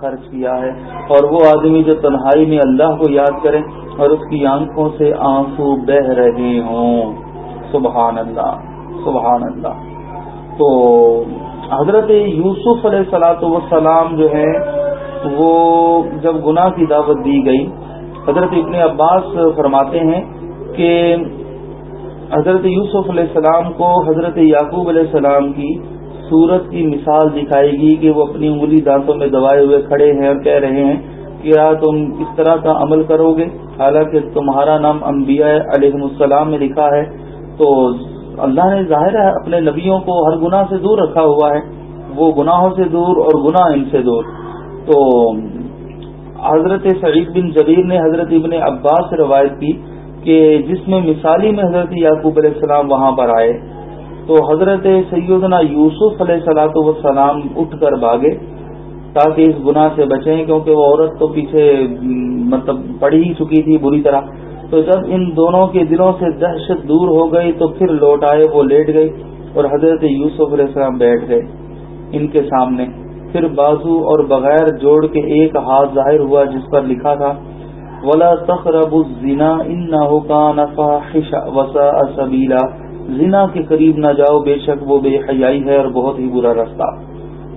خرچ کیا ہے۔ اور وہ آدمی جو تنہائی میں اللہ کو یاد کرے اور اس کی آنکھوں سے آنسو بہ رہے ہوں۔ سبحان اللہ سبحان اللہ۔ تو حضرت یوسف علیہ سلاۃ وسلام جو ہے، وہ جب گناہ کی دعوت دی گئی، حضرت ابن عباس فرماتے ہیں کہ حضرت یوسف علیہ السلام کو حضرت یعقوب علیہ السلام کی صورت کی مثال دکھائے گی کہ وہ اپنی انگلی دانتوں میں دبائے ہوئے کھڑے ہیں اور کہہ رہے ہیں کیا تم اس طرح کا عمل کرو گے؟ حالانکہ تمہارا نام انبیاء علیہ السلام میں لکھا ہے۔ تو اللہ نے ظاہر ہے اپنے نبیوں کو ہر گناہ سے دور رکھا ہوا ہے۔ وہ گناہوں سے دور اور گناہ ان سے دور۔ تو حضرت سعید بن جبیر نے حضرت ابن عباس سے روایت کی کہ جس میں مثالی میں حضرت یعقوب علیہ السلام وہاں پر آئے۔ تو حضرت سیدنا یوسف علیہ سلاۃ وسلام اٹھ کر بھاگے تاکہ اس گناہ سے بچیں، کیونکہ وہ عورت تو پیچھے مطلب پڑ ہی چکی تھی بری طرح۔ تو جب ان دونوں کے دلوں سے دہشت دور ہو گئی تو پھر لوٹ آئے، وہ لیٹ گئی اور حضرت یوسف علیہ السلام بیٹھ گئے ان کے سامنے۔ پھر بازو اور بغیر جوڑ کے ایک ہاتھ ظاہر ہوا جس پر لکھا تھا، ولا تخرب الزنا ان نہ وسا سبیلا زنا کے قریب نہ جاؤ، بے شک وہ بے حیائی ہے اور بہت ہی برا رستہ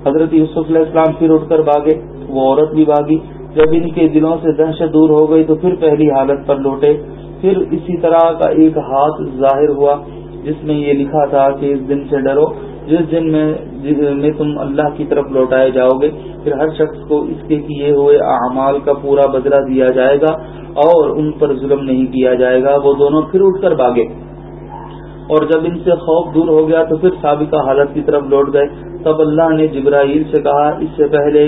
حضرت یوسف علیہ السلام پھر اٹھ کر بھاگے، وہ عورت بھی بھاگی۔ جب ان کے دلوں سے دہشت دور ہو گئی تو پھر پہلی حالت پر لوٹے۔ پھر اسی طرح کا ایک ہاتھ ظاہر ہوا، جس میں یہ لکھا تھا کہ اس دن سے ڈرو، جس دن میں میں تم اللہ کی طرف لوٹائے جاؤ گے، پھر ہر شخص کو اس کے کیے ہوئے اعمال کا پورا بدلہ دیا جائے گا اور ان پر ظلم نہیں کیا جائے گا۔ وہ دونوں پھر اٹھ کر بھاگے۔ اور جب ان سے خوف دور ہو گیا تو پھر سابقہ حالت کی طرف لوٹ گئے۔ تب اللہ نے جبرائیل سے کہا، اس سے پہلے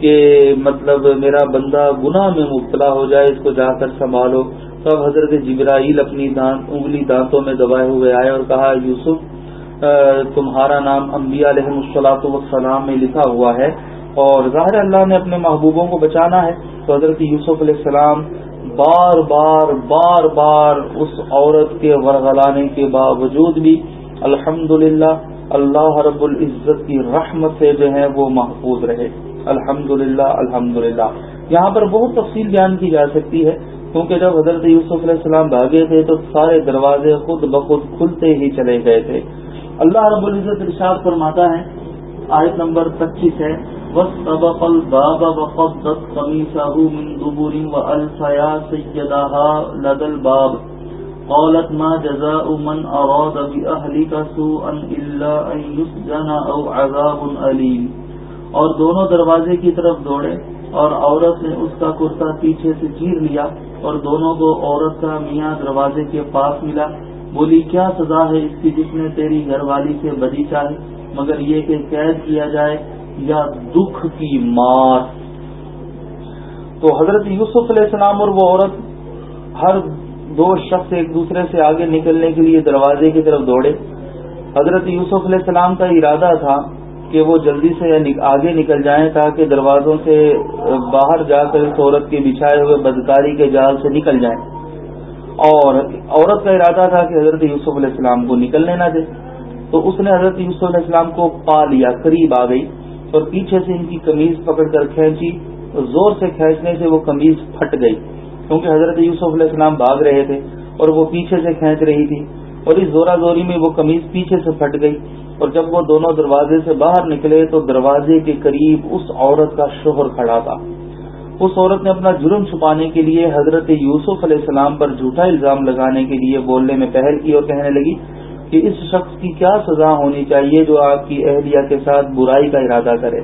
کہ مطلب میرا بندہ گناہ میں مبتلا ہو جائے، اس کو جا کر سنبھالو۔ تب حضرت جبرائیل اپنی دانت انگلی دانتوں میں دبائے ہوئے آئے اور کہا، یوسف تمہارا نام انبیاء علیہ السلاۃ والسلام میں لکھا ہوا ہے اور ظاہر اللہ نے اپنے محبوبوں کو بچانا ہے۔ تو حضرت یوسف علیہ السلام بار بار بار بار اس عورت کے ورغلانے کے باوجود بھی الحمد اللہ رب العزت کی رحمت سے جو ہے وہ محفوظ رہے۔ الحمد للہ الحمد یہاں پر بہت تفصیل بیان کی جا سکتی ہے، کیونکہ جب حضرت یوسف علیہ السلام بھاگے تھے تو سارے دروازے خود بخود کھلتے ہی چلے گئے تھے۔ اللہ رب العزت ارشاد فرماتا ہے، آیت نمبر پچیس ہے واستبق الباب وقضت قميصه من دبر وألف يا سيدها لدى الباب قالت ما جزاء من أراد بأهلك سوءا إلا أن يسجن أو عذاب أليم۔ اور دونوں دروازے کی طرف دوڑے اور عورت نے اس کا کرتا پیچھے سے چیر لیا اور دونوں کو عورت کا میاں دروازے کے پاس ملا۔ بولی، کیا سزا ہے اس کی جس نے تیری گھر والی سے بدی چاہے مگر یہ کہ قید کیا جائے یا دکھ کی مار تو حضرت یوسف علیہ السلام اور وہ عورت ہر دو شخص ایک دوسرے سے آگے نکلنے کے لیے دروازے کی طرف دوڑے۔ حضرت یوسف علیہ السلام کا ارادہ تھا کہ وہ جلدی سے آگے نکل جائیں تاکہ دروازوں سے باہر جا کر اس عورت کے بچھائے ہوئے بدکاری کے جال سے نکل جائیں۔ اور عورت کا ارادہ تھا کہ حضرت یوسف علیہ السلام کو نکلنے نہ دے۔ تو اس نے حضرت یوسف علیہ السلام کو پا لیا، قریب آ گئی۔ اور پیچھے سے ان کی کمیز پکڑ کر کھینچی اور زور سے کھینچنے سے وہ کمیز پھٹ گئی۔ کیونکہ حضرت یوسف علیہ السلام بھاگ رہے تھے اور وہ پیچھے سے کھینچ رہی تھی۔ اور اس زورا زوری میں وہ کمیز پیچھے سے پھٹ گئی۔ اور جب وہ دونوں دروازے سے باہر نکلے تو دروازے کے قریب اس عورت کا شوہر کھڑا تھا۔ اس عورت نے اپنا جرم چھپانے کے لیے حضرت یوسف علیہ السلام پر جھوٹا الزام لگانے کے لیے بولنے میں پہل کی اور کہنے لگی کہ اس شخص کی کیا سزا ہونی چاہیے جو آپ کی اہلیہ کے ساتھ برائی کا ارادہ کرے؟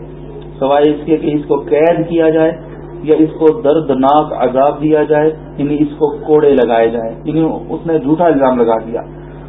سوائے اس کے کہ اس کو قید کیا جائے یا اس کو دردناک عذاب دیا جائے یعنی اس کو کوڑے لگائے جائے یعنی اس نے جھوٹا الزام لگا دیا۔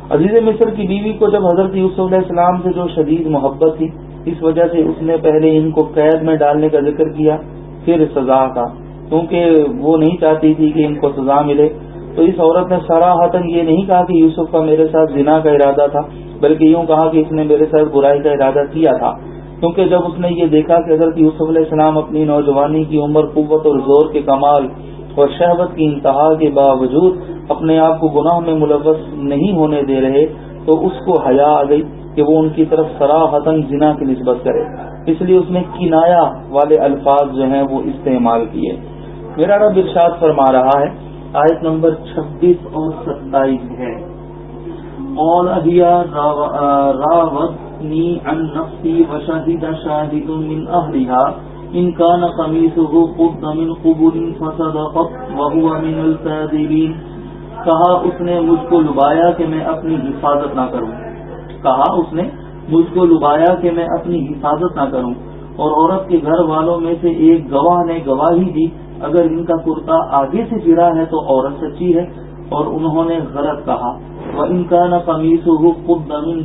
عزیز مصر کی بیوی کو جب حضرت یوسف علیہ السلام سے جو شدید محبت تھی، اس وجہ سے اس نے پہلے ان کو قید میں ڈالنے کا ذکر کیا، پھر سزا کا، کیونکہ وہ نہیں چاہتی تھی کہ ان کو سزا ملے۔ تو اس عورت نے سارا حتن یہ نہیں کہا کہ یوسف کا میرے ساتھ زنا کا ارادہ تھا، بلکہ یوں کہا کہ اس نے میرے ساتھ برائی کا ارادہ کیا تھا۔ کیونکہ جب اس نے یہ دیکھا کہ حضرت یوسف علیہ السلام اپنی نوجوانی کی عمر، قوت اور زور کے کمال اور شہبت کی انتہا کے باوجود اپنے آپ کو گناہ میں ملوث نہیں ہونے دے رہے، تو اس کو حیا آ گئی کہ وہ ان کی طرف سراہتن زنا کی نسبت کرے۔ اس لیے اس نے کنایا والے الفاظ جو ہیں وہ استعمال کیے۔ میرا رب ارشاد فرما رہا ہے آیت نمبر چھبیس اور ستائیس ہے۔ اور راوتنی ان نفسی وشاہد شاہد من اہلیہا ان کا نقمیسه قد من قبول فصدقت وهو من الكاذبین۔ کہا اس نے، مجھ کو لبایا کہ میں اپنی حفاظت نہ کروں۔ کہا اس نے، مجھ کو لبایا کہ میں اپنی حفاظت نہ کروں۔ اور عورت کے گھر والوں میں سے ایک گواہ نے گواہی دی اگر ان کا کرتا آگے سے گرا ہے تو عورت سچی ہے، اور انہوں نے غلط کہا۔ وہ ان کا نہ قمیص ہو خود دمین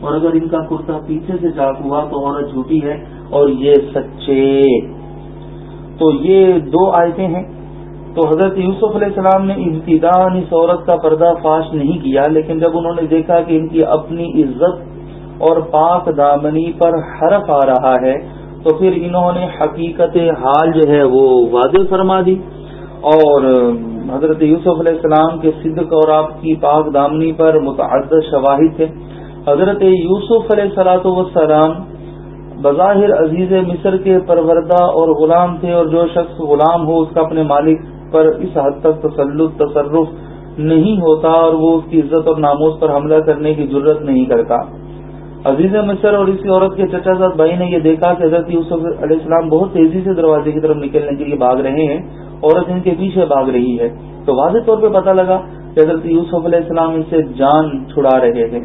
اور اگر ان کا کرتا پیچھے سے چاک ہوا تو عورت جھوٹی ہے، اور یہ سچے۔ تو یہ دو آیتیں ہیں۔ تو حضرت یوسف علیہ السلام نے ابتدان اس عورت کا پردہ فاش نہیں کیا، لیکن جب انہوں نے دیکھا کہ ان کی اپنی عزت اور پاک دامنی پر حرف آ رہا ہے تو پھر انہوں نے حقیقت حال جو ہے وہ واضح فرما دی اور حضرت یوسف علیہ السلام کے صدق اور آپ کی پاک دامنی پر متعدد شواہد تھے۔ حضرت یوسف علیہ السلاۃ وسلام بظاہر عزیز مصر کے پروردہ اور غلام تھے اور جو شخص غلام ہو، اس کا اپنے مالک پر اس حد تک تسلط، تصرف نہیں ہوتا اور وہ اس کی عزت اور ناموز پر حملہ کرنے کی ضرورت نہیں کرتا۔ عزیز مصر اور اسی عورت کے چچا صاحب بھائی نے یہ دیکھا کہ حضرت یوسف علیہ السلام بہت تیزی سے دروازے کی طرف نکلنے کے لیے بھاگ رہے ہیں، عورت ان کے پیچھے بھاگ رہی ہے۔ تو واضح طور پہ پتہ لگا کہ حضرت یوسف علیہ السلام ان سے جان چھڑا رہے تھے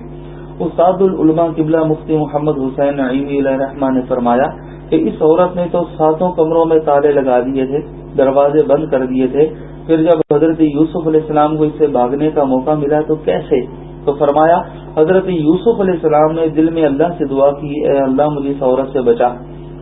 استاد العلماء قبلہ مفتی محمد حسین عیمی علیہ الرحمٰ نے فرمایا کہ اس عورت نے تو ساتوں کمروں میں تالے لگا دیے تھے، دروازے بند کر دیے تھے۔ پھر جب حضرت یوسف علیہ السلام کو اس سے بھاگنے کا موقع ملا تو کیسے تو فرمایا، حضرت یوسف علیہ السلام نے دل میں اللہ سے دعا کی، اے اللہ مجھے اس عورت سے بچا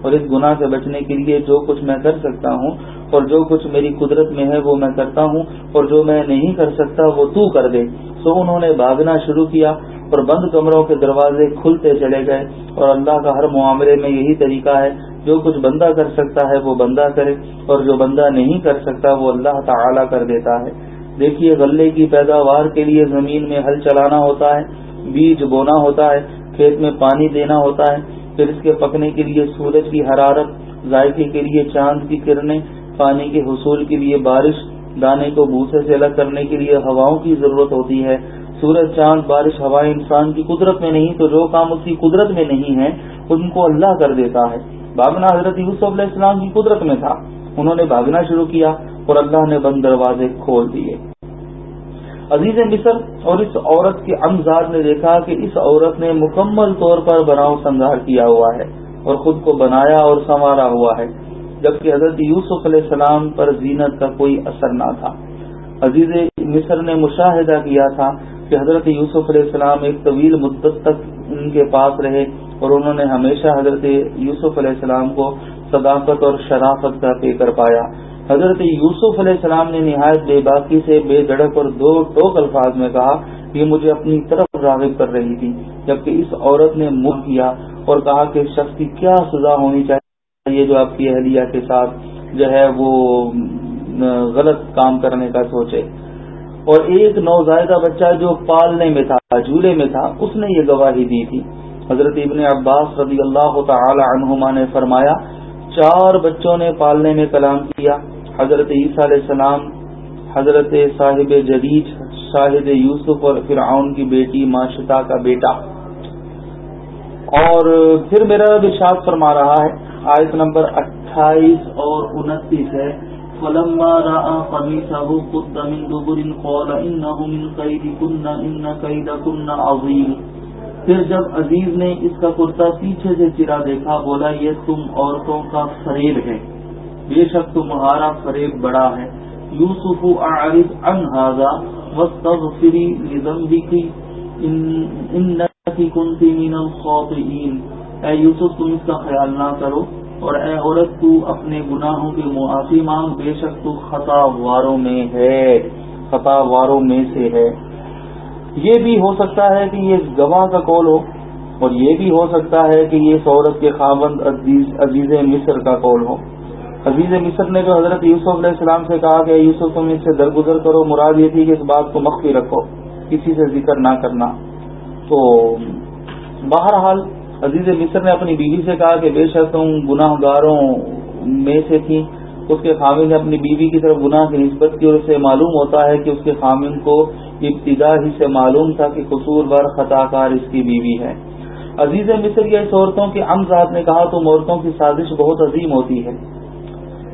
اور اس گناہ سے بچنے کے لیے جو کچھ میں کر سکتا ہوں اور جو کچھ میری قدرت میں ہے وہ میں کرتا ہوں اور جو میں نہیں کر سکتا وہ تو کر دے۔ سو انہوں نے بھاگنا شروع کیا اور بند کمروں کے دروازے کھلتے چلے گئے اور اللہ کا ہر معاملے میں یہی طریقہ ہے، جو کچھ بندہ کر سکتا ہے وہ بندہ کرے اور جو بندہ نہیں کر سکتا وہ اللہ تعالی کر دیتا ہے۔ دیکھیے، غلے کی پیداوار کے لیے زمین میں ہل چلانا ہوتا ہے، بیج بونا ہوتا ہے، کھیت میں پانی دینا ہوتا ہے، پھر اس کے پکنے کے لیے سورج کی حرارت، ذائقے کے لیے چاند کی کرنیں، پانی کے حصول کے لیے بارش، دانے کو بھوسے سے الگ کرنے کے لیے ہواؤں کی ضرورت ہوتی ہے۔ سورج، چاند، بارش ہوائیں انسان کی قدرت میں نہیں، تو جو کام اس کی قدرت میں نہیں ہے، ان کو اللہ کر دیتا ہے۔ بھاگنا حضرت یوسف علیہ السلام کی قدرت میں تھا۔ انہوں نے بھاگنا شروع کیا۔ اور اللہ نے بند دروازے کھول دیے۔ عزیز مصر، اور اس عورت کے امزاد نے دیکھا کہ اس عورت نے مکمل طور پر بناؤ سنگار کیا ہوا ہے اور خود کو بنایا اور سنوارا ہوا ہے، جبکہ حضرت یوسف علیہ السلام پر زینت کا کوئی اثر نہ تھا۔ عزیز مصر نے مشاہدہ کیا تھا کہ حضرت یوسف علیہ السلام ایک طویل مدت تک ان کے پاس رہے اور انہوں نے ہمیشہ حضرت یوسف علیہ السلام کو صداقت اور شرافت کا پے کر پایا۔ حضرت یوسف علیہ السلام نے نہایت بے باقی سے بے دڑک اور دو ٹوک الفاظ میں کہا یہ مجھے اپنی طرف راغب کر رہی تھی، جبکہ اس عورت نے منہ کیا اور کہا کہ شخص کی کیا سزا ہونی چاہیے جو آپ کی اہلیہ کے ساتھ جو ہے وہ غلط کام کرنے کا سوچے۔ اور ایک نوزائیدہ بچہ جو پالنے میں تھا، جھولے میں تھا، اس نے یہ گواہی دی تھی۔ حضرت ابن عباس رضی اللہ تعالی عنہما نے فرمایا، چار بچوں نے پالنے میں کلام کیا۔ حضرت عیسیٰ علیہ السلام، حضرت صاحب جدید شاہد یوسف اور فرعون کی بیٹی معاشتا کا بیٹا۔ اور پھر میرا ارشاد فرما رہا ہے، آیت نمبر اٹھائیس اور انتیس ہے، فلما راى قميصه قد من دبر قال انه من كيدكن ان كيدكن عظيم۔ پھر جب عزیز نے اس کا کرتا پیچھے سے چرا دیکھا، بولا، یہ تم عورتوں کا فریب ہے۔ بے شک تمہارا فریب بڑا ہے۔ یوسف اعرض عن هذا واستغفری لذنبك انك من الخاطئين اے یوسف، تم اس کا خیال نہ کرو اور اے عورت، تو اپنے گناہوں کی معافی مانگ۔ بے شک تو خطا واروں میں ہے۔ خطا واروں میں سے ہے۔ یہ بھی ہو سکتا ہے کہ یہ گواہ کا کول ہو اور یہ بھی ہو سکتا ہے کہ یہ سورت کے خامند عزیز مصر کا کول ہو۔ عزیز مصر نے جو حضرت یوسف علیہ السلام سے کہا کہ یوسف تم اس سے درگزر کرو، مراد یہ تھی کہ اس بات کو مخفی رکھو، کسی سے ذکر نہ کرنا۔ تو بہرحال عزیز مصر نے اپنی بیوی سے کہا کہ بے شک تم گناہ گاروں میں سے تھی اس کے خامن نے اپنی بیوی کی طرف گناہ کی نسبت کی اور اسے معلوم ہوتا ہے کہ اس کے خامن کو ابتدا ہی سے معلوم تھا کہ قصور بار خطا کار اس کی بیوی ہے۔ عزیز مصر یا اس عورتوں کی ام ذات نے کہا تو عورتوں کی سازش بہت عظیم ہوتی ہے۔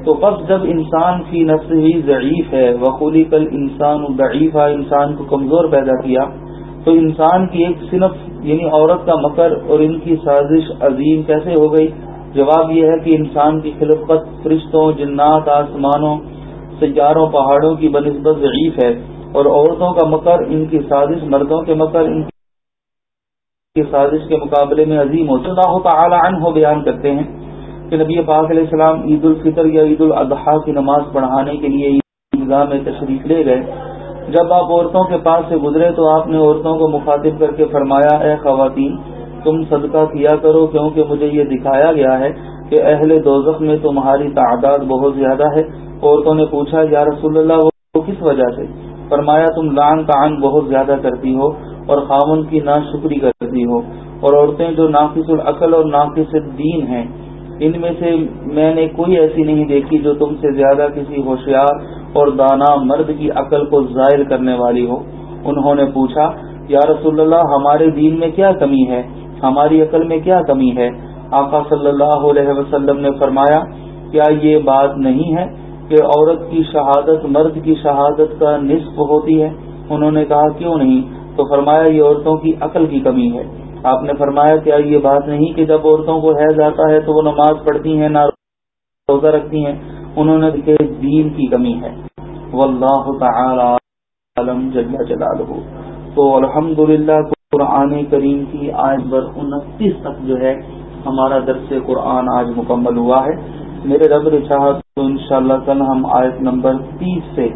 تو بس جب انسان کی نفس ہی ضعیف ہے وقولی کل انسان ضعیف انسان کو کمزور پیدا کیا، تو انسان کی ایک صنف یعنی عورت کا مکر اور ان کی سازش عظیم کیسے ہو گئی؟ جواب یہ ہے کہ انسان کی خلفت فرشتوں، جنات، آسمانوں، سیاروں، پہاڑوں کی بنسبت ضعیف ہے اور عورتوں کا مکر ان کی سازش، مردوں کے مکر ان کی سازش کے مقابلے میں عظیم ہو اللہ تعالی عنہ بیان کرتے ہیں کہ نبی پاک علیہ السلام عید الفطر یا عید الاضحیٰ کی نماز پڑھانے کے لیے عیدگاہ میں تشریف لے گئے۔ جب آپ عورتوں کے پاس سے گزرے تو آپ نے عورتوں کو مخاطب کر کے فرمایا، اے خواتین، تم صدقہ کیا کرو کیونکہ مجھے یہ دکھایا گیا ہے کہ اہل دوزخ میں تمہاری تعداد بہت زیادہ ہے۔ عورتوں نے پوچھا، یا رسول اللہ، وہ کس وجہ سے؟ فرمایا، تم لان تعان بہت زیادہ کرتی ہو اور خامن کی نا شکری کرتی ہو۔ اور عورتیں جو ناقص العقل اور ناقص دین ہیں ان میں سے میں نے کوئی ایسی نہیں دیکھی جو تم سے زیادہ کسی ہوشیار اور دانا مرد کی عقل کو ظاہر کرنے والی ہو۔ انہوں نے پوچھا، یا رسول اللہ، ہمارے دین میں کیا کمی ہے؟ ہماری عقل میں کیا کمی ہے؟ آقا صلی اللہ علیہ وسلم نے فرمایا، کیا یہ بات نہیں ہے کہ عورت کی شہادت مرد کی شہادت کا نصف ہوتی ہے؟ انہوں نے کہا، کیوں نہیں؟ تو فرمایا، یہ عورتوں کی عقل کی کمی ہے۔ آپ نے فرمایا کیا یہ بات نہیں کہ جب عورتوں کو حیض آتا ہے تو وہ نماز پڑھتی ہیں، نہ روزہ رکھتی ہیں، انہوں نے دین کی کمی ہے۔ واللہ تعالی علم جل جلالہ۔ تو الحمدللہ قرآن کریم کی آج بر انتیس تک جو ہے، ہمارا درس قرآن آج مکمل ہوا ہے۔ میرے رب چاہت تو انشاءاللہ کل ہم آیت نمبر تیس سے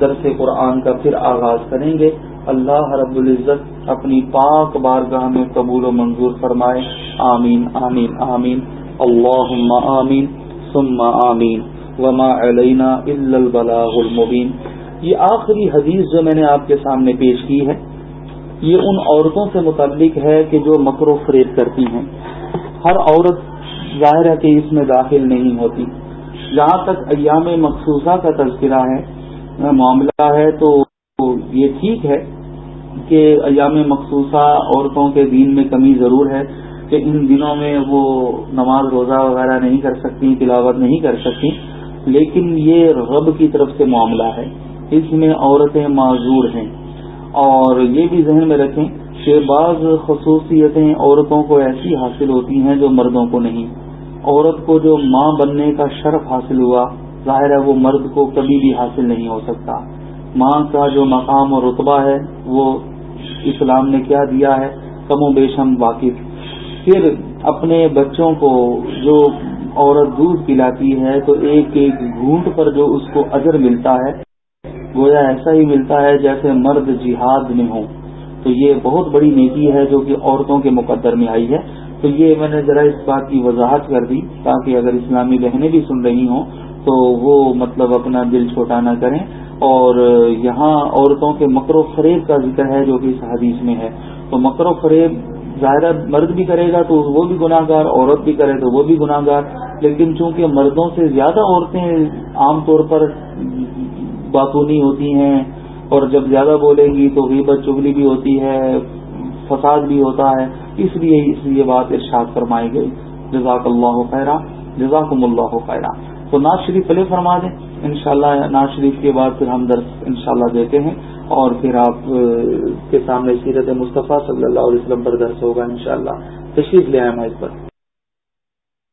درس قرآن کا پھر آغاز کریں گے۔ اللہ رب العزت اپنی پاک بارگاہ میں قبول و منظور فرمائے۔ آمین آمین آمین۔ اللہ آمین، ثم آمین۔ وما علینا البلاغ المبین۔ یہ آخری حدیث جو میں نے آپ کے سامنے پیش کی ہے، یہ ان عورتوں سے متعلق ہے کہ جو مکر و فریب کرتی ہیں۔ ہر عورت ظاہر ہے کہ اس میں داخل نہیں ہوتی۔ جہاں تک ایام مخصوصہ کا تذکرہ ہے، معاملہ ہے تو یہ ٹھیک ہے کہ ایام مخصوصہ عورتوں کے دین میں کمی ضرور ہے کہ ان دنوں میں وہ نماز روزہ وغیرہ نہیں کر سکتی، تلاوت نہیں کر سکتی، لیکن یہ رب کی طرف سے معاملہ ہے۔ اس میں عورتیں معذور ہیں۔ اور یہ بھی ذہن میں رکھیں کہ بعض خصوصیتیں عورتوں کو ایسی حاصل ہوتی ہیں جو مردوں کو نہیں۔ عورت کو جو ماں بننے کا شرف حاصل ہوا، ظاہر ہے وہ مرد کو کبھی بھی حاصل نہیں ہو سکتا۔ ماں کا جو مقام اور رتبہ ہے، وہ اسلام نے کیا دیا ہے، کم و بیش ہم واقف پھر اپنے بچوں کو جو عورت دودھ پلاتی ہے، تو ایک ایک گھونٹ پر جو اس کو اجر ملتا ہے، گویا ایسا ہی ملتا ہے جیسے مرد جہاد میں ہوں۔ تو یہ بہت بڑی نیکی ہے جو کہ عورتوں کے مقدر میں آئی ہے۔ تو یہ میں نے ذرا اس بات کی وضاحت کر دی، تاکہ اگر اسلامی بہنیں بھی سن رہی ہوں تو وہ مطلب اپنا دل چھوٹا نہ کریں۔ اور یہاں عورتوں کے مکر و فریب کا ذکر ہے جو کہ اس حدیث میں ہے۔ تو مکر و فریب ظاہر مرد بھی کرے گا تو وہ بھی گناہ گار عورت بھی کرے تو وہ بھی گناہ گار لیکن چونکہ مردوں سے زیادہ عورتیں عام طور پر باتونی ہوتی ہیں اور جب زیادہ بولیں گی تو غیبت چگلی بھی ہوتی ہے، فساد بھی ہوتا ہے۔ اس لیے اس لیے بات ارشاد فرمائی گئی۔ جزاک اللہ خیرہ، جزاکم اللہ خیرہ۔ تو ناز شریف پلے فرما دیں۔ انشاءاللہ شاء ناز شریف کے بعد پھر ہم درس انشاءاللہ دیتے ہیں۔ اور پھر آپ کے سامنے سیرت مصطفیٰ صلی اللہ علیہ وسلم پر درس ہوگا انشاءاللہ۔ تشریف لے آئے میں اس پر۔